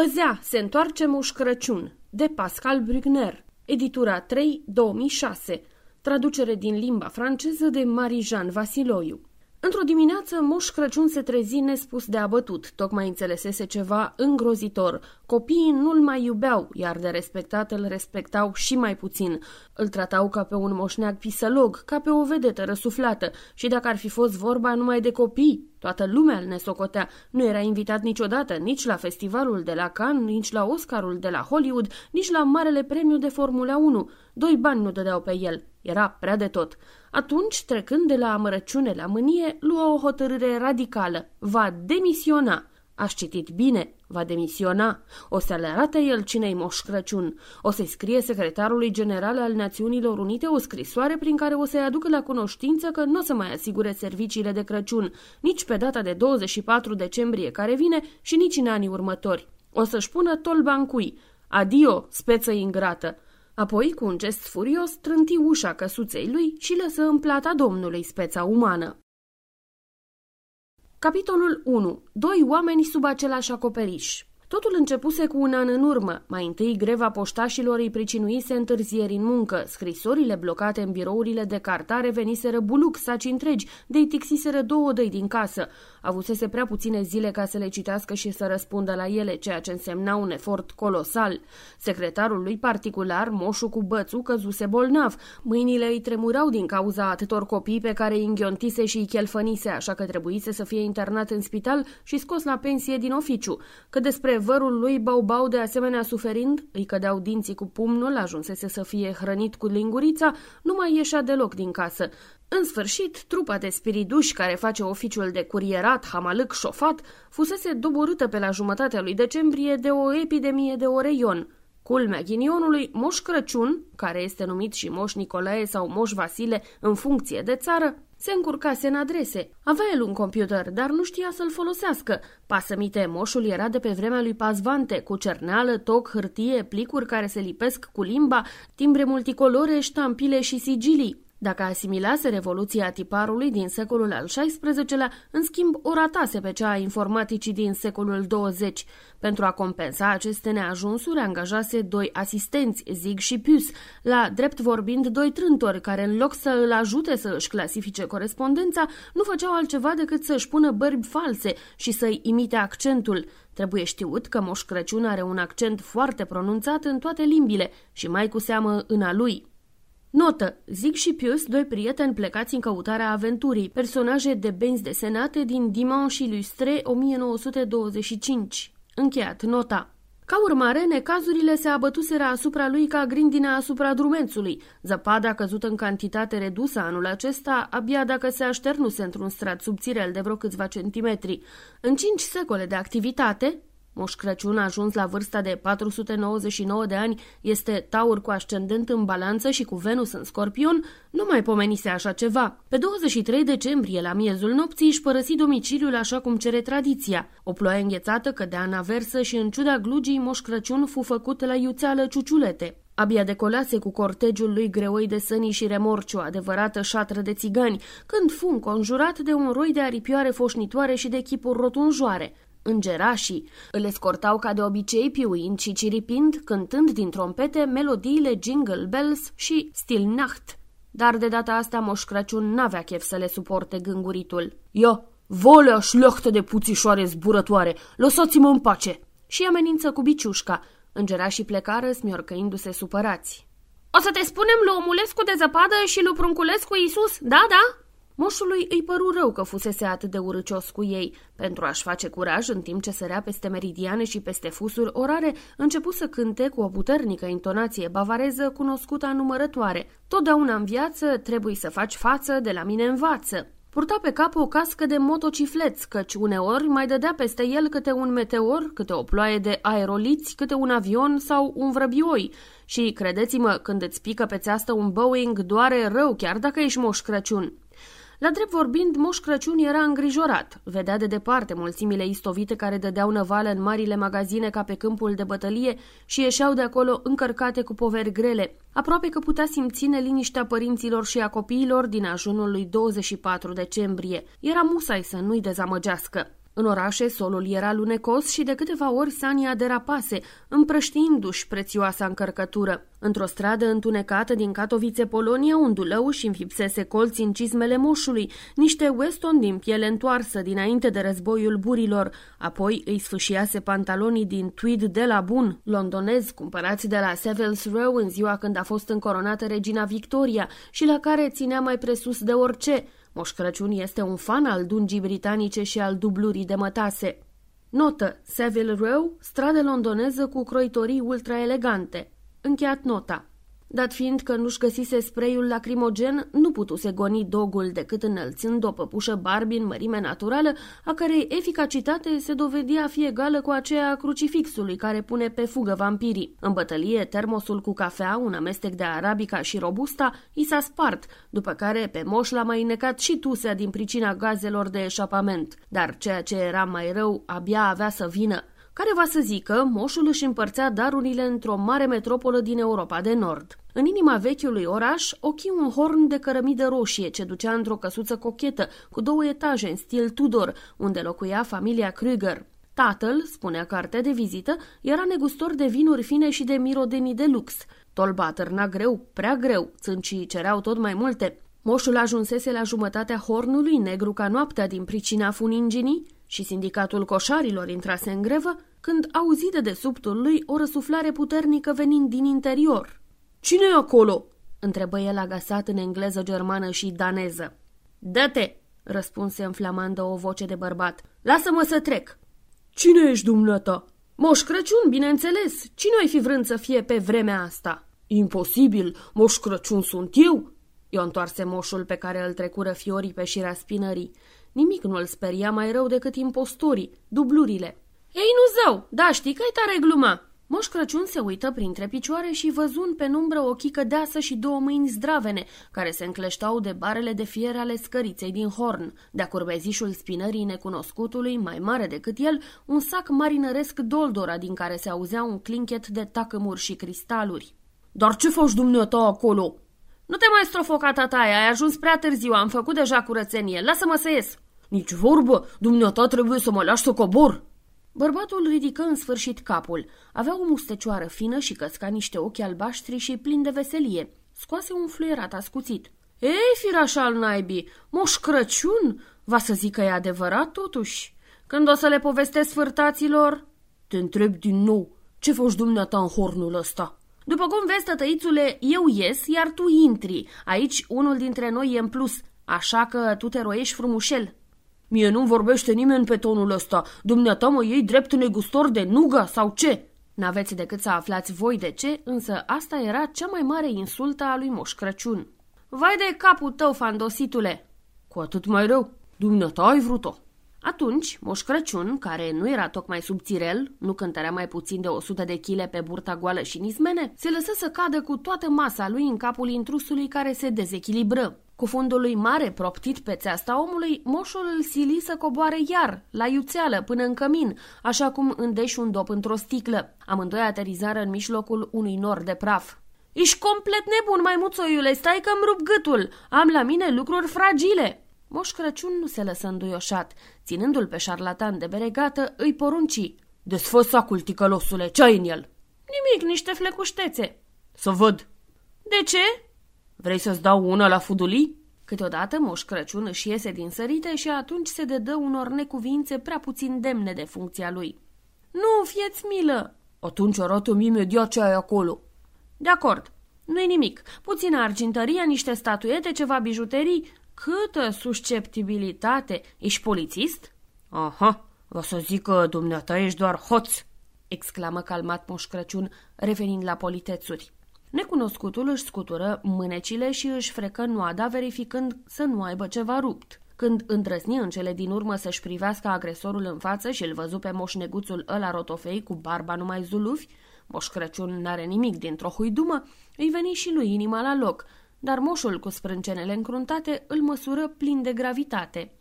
Păzea, se întoarce Moș Crăciun, de Pascal Brugner, editura 3, 2006, traducere din limba franceză de Marie-Jeanne Vasiloiu. Într-o dimineață, Moș Crăciun se trezi nespus de abătut, tocmai înțelesese ceva îngrozitor. Copiii nu-l mai iubeau, iar de respectat îl respectau și mai puțin. Îl tratau ca pe un moșneag pisălog, ca pe o vedetă răsuflată și dacă ar fi fost vorba numai de copii, toată lumea îl nesocotea. Nu era invitat niciodată, nici la festivalul de la Cannes, nici la Oscarul de la Hollywood, nici la Marele Premiu de Formula 1. Doi bani nu dădeau pe el. Era prea de tot. Atunci, trecând de la amărăciune la mânie, lua o hotărâre radicală. Va demisiona. Aș citit bine, va demisiona. O să le arate el cine-i Moș Crăciun. O să-i scrie secretarului general al Națiunilor Unite o scrisoare prin care o să-i aducă la cunoștință că nu o să mai asigure serviciile de Crăciun, nici pe data de 24 decembrie care vine și nici în anii următori. O să-și pună tolba în cui. Adio, speță ingrată. Apoi, cu un gest furios, trânti ușa căsuței lui și lăsă în plata domnului speța umană. Capitolul 1. Doi oameni sub același acoperiș Totul începuse cu un an în urmă. Mai întâi greva poștașilor îi pricinuise întârzieri în muncă. Scrisorile blocate în birourile de cartare veniseră buluc, saci întregi, de-i tixiseră două dăi din casă. Avusese prea puține zile ca să le citească și să răspundă la ele, ceea ce însemna un efort colosal. Secretarul lui particular, moșul cu bățu, căzuse bolnav. Mâinile îi tremurau din cauza atâtor copii pe care îi înghiontise și îi chelfănise, așa că trebuise să fie internat în spital și scos la pensie din oficiu. Că despre vărul lui Baubau de asemenea suferind, îi cădeau dinții cu pumnul, ajunsese să fie hrănit cu lingurița, nu mai ieșea deloc din casă. În sfârșit, trupa de spiriduși care face oficiul de curierat, hamalâc, șofat, fusese doborâtă pe la jumătatea lui decembrie de o epidemie de oreion. Culmea ghinionului, Moș Crăciun, care este numit și Moș Nicolae sau Moș Vasile în funcție de țară, se încurcase în adrese. Avea el un computer, dar nu știa să-l folosească. Pasămite, moșul era de pe vremea lui Pazvante, cu cerneală, toc, hârtie, plicuri care se lipesc cu limba, timbre multicolore, ștampile și sigilii. Dacă asimilase revoluția tiparului din secolul al XVI-lea, în schimb o ratase pe cea a informaticii din secolul 20. Pentru a compensa aceste neajunsuri, angajase doi asistenți, Zig și Pius, la drept vorbind doi trântori, care în loc să îl ajute să își clasifice corespondența, nu făceau altceva decât să își pună bărbi false și să-i imite accentul. Trebuie știut că Moș Crăciun are un accent foarte pronunțat în toate limbile și mai cu seamă în a lui. Notă. Zig și Pius, doi prieteni plecați în căutarea aventurii, personaje de benzi desenate din Dimanche Illustre 1925. Încheiat. Nota. Ca urmare, necazurile se abătuseră asupra lui ca grindina asupra drumențului. Zăpada căzută în cantitate redusă anul acesta, abia dacă se așternuse într-un strat subțirel de vreo câțiva centimetri. În cinci secole de activitate, Moș Crăciun, ajuns la vârsta de 499 de ani, este taur cu ascendent în balanță și cu Venus în scorpion, nu mai pomenise așa ceva. Pe 23 decembrie, la miezul nopții, își părăsi domiciliul așa cum cere tradiția. O ploaie înghețată cădea în aversă și în ciuda glugii Moș Crăciun fu făcut la iuțeală ciuciulete. Abia decolase cu cortegiul lui greoi de sănii și remorci o adevărată șatră de țigani, când fu înconjurat de un roi de aripioare foșnitoare și de chipuri rotunjoare. Îngerașii îl escortau ca de obicei piuind și ciripind, cântând din trompete melodiile Jingle Bells și Still Nacht. Dar de data asta Moș Crăciun n-avea chef să le suporte gânguritul. Ia, volea șleachtă de puțișoare zburătoare, lăsați-mă în pace! Și amenință cu biciușca. Îngerașii plecară smiorcăindu-se supărați. O să te spunem lui Omulescu de zăpadă și lui Prunculescu Iisus, da, da? Moșului îi păru rău că fusese atât de urâcios cu ei. Pentru a-și face curaj, în timp ce sărea peste meridiane și peste fusuri orare, începu să cânte cu o puternică intonație bavareză cunoscută a numărătoare. Totdeauna în viață trebuie să faci față, de la mine învață. Purta pe cap o cască de motocicleți, căci uneori mai dădea peste el câte un meteor, câte o ploaie de aeroliți, câte un avion sau un vrăbioi. Și, credeți-mă, când îți pică pe țeastă un Boeing, doare rău, chiar dacă ești moș Crăciun. La drept vorbind, Moș Crăciun era îngrijorat. Vedea de departe mulțimile istovite care dădeau năvală în marile magazine ca pe câmpul de bătălie și ieșeau de acolo încărcate cu poveri grele. Aproape că putea simți neliniștea părinților și a copiilor din ajunul lui 24 decembrie. Era musai să nu-i dezamăgească. În orașe solul era lunecos și de câteva ori Sania derapase, împrăștiindu-și prețioasa încărcătură. Într-o stradă întunecată din Katowice, Polonia, un dulău și înfipsese colți în cizmele moșului, niște Weston din piele întoarsă dinainte de războiul burilor, apoi îi sfâșiase pantalonii din tweed de la bun, londonez, cumpărați de la Savills Row în ziua când a fost încoronată regina Victoria și la care ținea mai presus de orice – Moș Crăciun este un fan al dungii britanice și al dublurii de mătase. Notă. Savile Row, stradă londoneză cu croitorii ultra-elegante. Încheiat nota. Dat fiind că nu-și găsise spreiul lacrimogen, nu putuse goni dogul decât înălțând o păpușă Barbie în mărime naturală, a cărei eficacitate se dovedia a fi egală cu aceea a crucifixului care pune pe fugă vampirii. În bătălie, termosul cu cafea, un amestec de arabica și robusta, i s-a spart, după care pe moș l-a mai necat și tusea din pricina gazelor de eșapament. Dar ceea ce era mai rău abia avea să vină care va să zică, moșul își împărțea darurile într-o mare metropolă din Europa de Nord. În inima vechiului oraș ochi un horn de cărămidă roșie ce ducea într-o căsuță cochetă cu două etaje în stil Tudor, unde locuia familia Krüger. Tatăl, spunea cartea de vizită, era negustor de vinuri fine și de mirodenii de lux. Tolba târna greu, prea greu, țâncii cereau tot mai multe. Moșul ajunsese la jumătatea hornului negru ca noaptea din pricina funinginii și sindicatul coșarilor intrase în grevă când auzi de desubtul lui o răsuflare puternică venind din interior. Cine e acolo?" întrebă el agasat în engleză, germană și daneză. Dă-te!" răspunse în flamandă o voce de bărbat. Lasă-mă să trec!" Cine ești dumneata?" Moș Crăciun, bineînțeles. Cine ai fi vrând să fie pe vremea asta?" Imposibil, Moș Crăciun sunt eu!" I-o întoarse moșul pe care îl trecură fiorii pe șirea spinării. Nimic nu îl speria mai rău decât impostorii, dublurile. Ei, nu zău, da, știi că-i tare gluma. Moș Crăciun se uită printre picioare și văzu în penumbră o chică deasă și două mâini zdravene, care se încleștau de barele de fier ale scăriței din horn. De-a curbezișul spinării necunoscutului, mai mare decât el, un sac marinăresc doldora din care se auzea un clinchet de tacămuri și cristaluri. Dar ce faci dumneata acolo?" Nu te mai strofoca, tataia, ai ajuns prea târziu, am făcut deja curățenie, lasă-mă să ies." Nici vorbă, dumneata trebuie să mă lași să cobor." Bărbatul ridică în sfârșit capul. Avea o mustecioară fină și căsca niște ochi albaștri și plini de veselie. Scoase un fluierat ascuțit. Ei, firaș al naibii, moș Crăciun? Va să zic că e adevărat totuși. Când o să le povestesc sfârtaților? Te întreb din nou, ce faci dumneata în hornul ăsta? După cum vezi, tătăițule, eu ies, iar tu intri. Aici unul dintre noi e în plus, așa că tu te roiești frumușel. Mie nu vorbește nimeni pe tonul ăsta. Dumneata mă iei drept negustor de nuga sau ce? N-aveți decât să aflați voi de ce, însă asta era cea mai mare insultă a lui Moș Crăciun. Vai de capul tău, fandositule! Cu atât mai rău. Dumneata ai vrut-o. Atunci, Moș Crăciun, care nu era tocmai subțirel, nu cântărea mai puțin de 100 de chile pe burta goală și nismene, se lăsă să cadă cu toată masa lui în capul intrusului care se dezechilibră. Cu fundul lui mare proptit pe țeasta omului, moșul îl sili să coboare iar, la iuțeală, până în cămin, așa cum îndeși un dop într-o sticlă. Amândoi aterizară în mijlocul unui nor de praf. Ești complet nebun, maimuțoiule, stai că-mi rup gâtul. Am la mine lucruri fragile. Moș Crăciun nu se lăsă înduioșat. Ținându-l pe șarlatan de beregată, îi porunci. Desfă sacul, ticălosule, ce ai în el? Nimic, niște flecuștețe. Să văd. De ce? Vrei să-ți dau una la fudulii? Câteodată Moș Crăciun își iese din sărite și atunci se dedă unor necuvințe prea puțin demne de funcția lui. Nu, fieți milă! Atunci arată-mi imediat ce ai acolo. De acord, nu-i nimic. Puțină argintărie, niște statuete, ceva bijuterii. Câtă susceptibilitate! Ești polițist? Aha, o să zic că dumneata ești doar hoț, exclamă calmat Moș Crăciun, revenind la politețuri. Necunoscutul își scutură mânecile și își frecă noada, verificând să nu aibă ceva rupt. Când îndrăzni în cele din urmă să-și privească agresorul în față și îl văzu pe moșneguțul ăla rotofei cu barba numai zulufi, Moș Crăciun n-are nimic dintr-o huidumă, îi veni și lui inima la loc, dar moșul cu sprâncenele încruntate îl măsură plin de gravitate.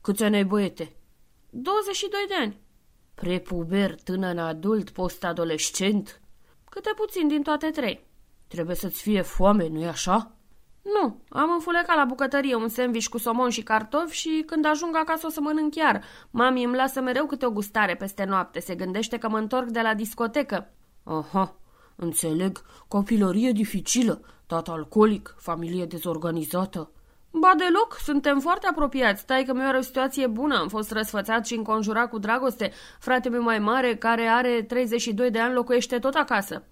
Câți ani ai, băiete? 22 de ani. Prepuber, tânăr adult, post-adolescent? Câte puțin din toate trei. Trebuie să-ți fie foame, nu-i așa? Nu, am înfulecat la bucătărie un sandwich cu somon și cartofi și când ajung acasă o să mănânc chiar. Mami îmi lasă mereu câte o gustare peste noapte, se gândește că mă întorc de la discotecă. Aha, înțeleg, copilărie dificilă, tată alcoolic, familie dezorganizată. Ba deloc, suntem foarte apropiați. Tai că mi are o situație bună. Am fost răsfățat și înconjurat cu dragoste. Frate meu mai mare, care are 32 de ani, locuiește tot acasă.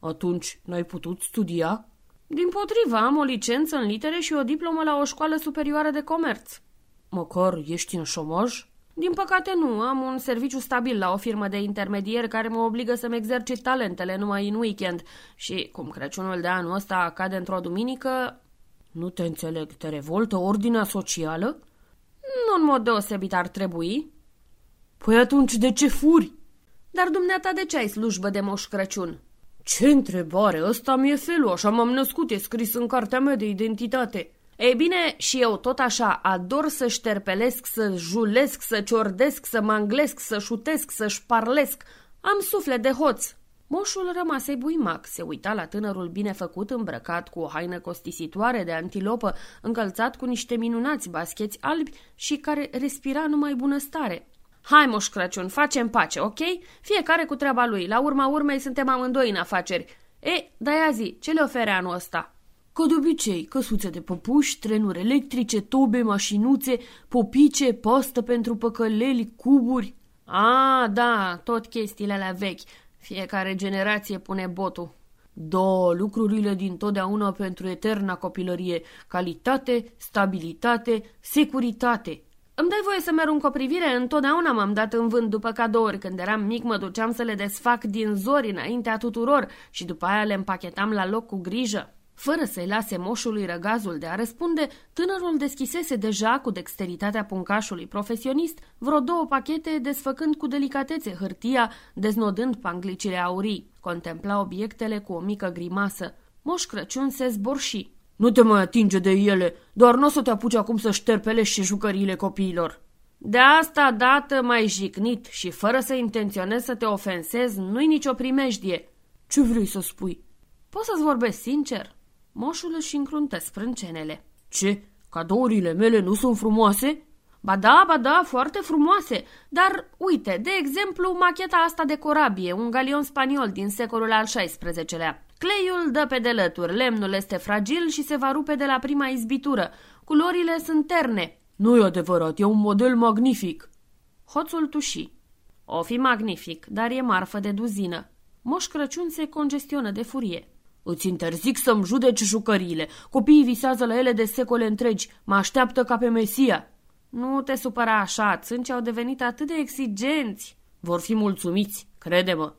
Atunci n-ai putut studia? Din potrivă, am o licență în litere și o diplomă la o școală superioară de comerț. Măcar ești în șomaj? Din păcate nu, am un serviciu stabil la o firmă de intermedier care mă obligă să-mi exercit talentele numai în weekend și, cum Crăciunul de anul ăsta cade într-o duminică... Nu te înțeleg, te revoltă ordinea socială? Nu în mod deosebit ar trebui. Păi atunci de ce furi? Dar dumneata de ce ai slujbă de moș Crăciun? Ce întrebare! Ăsta mi-e felul, așa m-am născut, e scris în cartea mea de identitate. Ei bine, și eu tot așa ador să șterpelesc, să julesc, să ciordesc, să manglesc, să șutesc, să șparlesc. Am suflet de hoț. Moșul rămase buimac, se uita la tânărul bine făcut, îmbrăcat cu o haină costisitoare de antilopă, încălțat cu niște minunați bascheți albi și care respira numai bunăstare. Hai, Moș Crăciun, facem pace, ok? Fiecare cu treaba lui. La urma urmei suntem amândoi în afaceri. E, da zi, ce le ofere anul ăsta? Ca de obicei, căsuțe de păpuși, trenuri electrice, tobe, mașinuțe, popice, pastă pentru păcăleli, cuburi. A, da, tot chestiile la vechi. Fiecare generație pune botul. Da, lucrurile din totdeauna pentru eterna copilărie. Calitate, stabilitate, securitate. Îmi dai voie să merg o privire? Întotdeauna m-am dat în vânt după cadouri. Când eram mic mă duceam să le desfac din zori înaintea tuturor și după aia le împachetam la loc cu grijă. Fără să-i lase moșului răgazul de a răspunde, tânărul deschisese deja cu dexteritatea puncașului profesionist vreo două pachete desfăcând cu delicatețe hârtia, deznodând panglicile aurii. Contempla obiectele cu o mică grimasă. Moș Crăciun se zborși. Nu te mai atinge de ele, doar nu o să te apuci acum să șterpelești și jucăriile copiilor. De asta dată mai jicnit și fără să intenționezi să te ofensezi, nu-i nicio primejdie. Ce vrei să spui? Poți să-ți vorbesc sincer? Moșul își încruntă sprâncenele. Ce? Cadourile mele nu sunt frumoase? Ba da, ba da, foarte frumoase. Dar, uite, de exemplu, macheta asta de corabie, un galion spaniol din secolul al XVI-lea. Cleiul dă pe delături, lemnul este fragil și se va rupe de la prima izbitură. Culorile sunt terne. Nu e adevărat, e un model magnific. Hoțul tuși. O fi magnific, dar e marfă de duzină. Moș Crăciun se congestionă de furie. Îți interzic să-mi judeci jucăriile. Copiii visează la ele de secole întregi. Mă așteaptă ca pe Mesia. Nu te supăra așa, țâncii au devenit atât de exigenți. Vor fi mulțumiți, crede-mă.